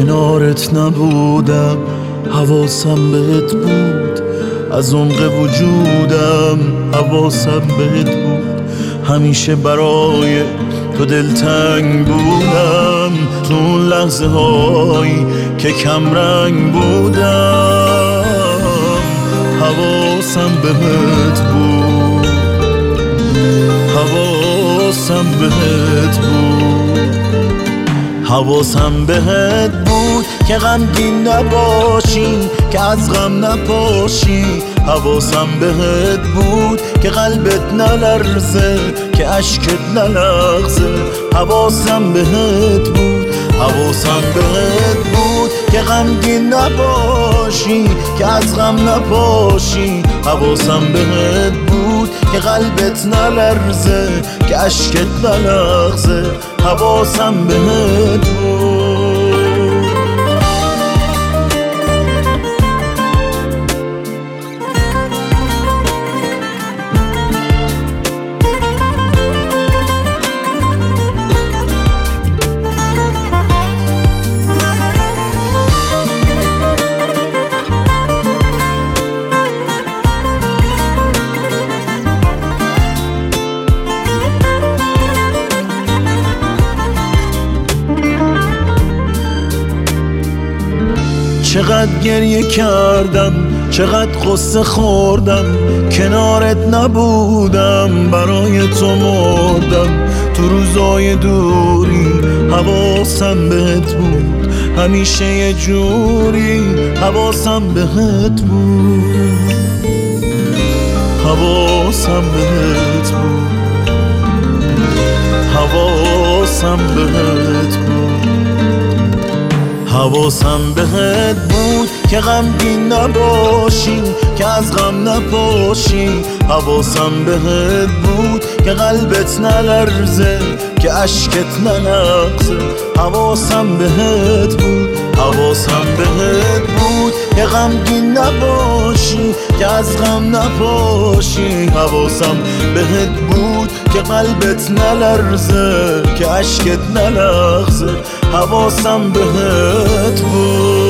کنارت نبودم حواسم بهت بود. از عمق وجودم حواسم بهت بود. همیشه برای تو دلتنگ بودم. تو اون لحظه هایی که کم رنگ بودم حواسم بهت بود. حواسم بهت بود. حواسم بهت بود که غمگین نباشی که از غم نپاشی. حواسم بهت بود که قلبت نلرزه که اشکت نلغزه. حواسم بهت بود. حواسم بهت بود که غمگین نباشی که از غم نپاشی. حواسم بهت بود که قلبت نلرزه که اشکت نلغزه. حواسم بهت بود. چقدر گریه کردم چقدر قصه خوردم کنارت نبودم برای تو مردم. تو روزای دوری حواسم بهت بود همیشه یه جوری حواسم بهت بود. حواسم بهت بود. حواسم بهت بود حواسم بهت بود که غمگین نباشی که از غم نپاشی حواسم بهت بود که قلبت نلرزه که اشکت نلغزه حواسم بهت بود حواسم بهت بود که غمگین نباشی که از غم نپاشی حواسم بهت بود که قلبت نلرزه که اشکت نلغزه حواسم بهت بود.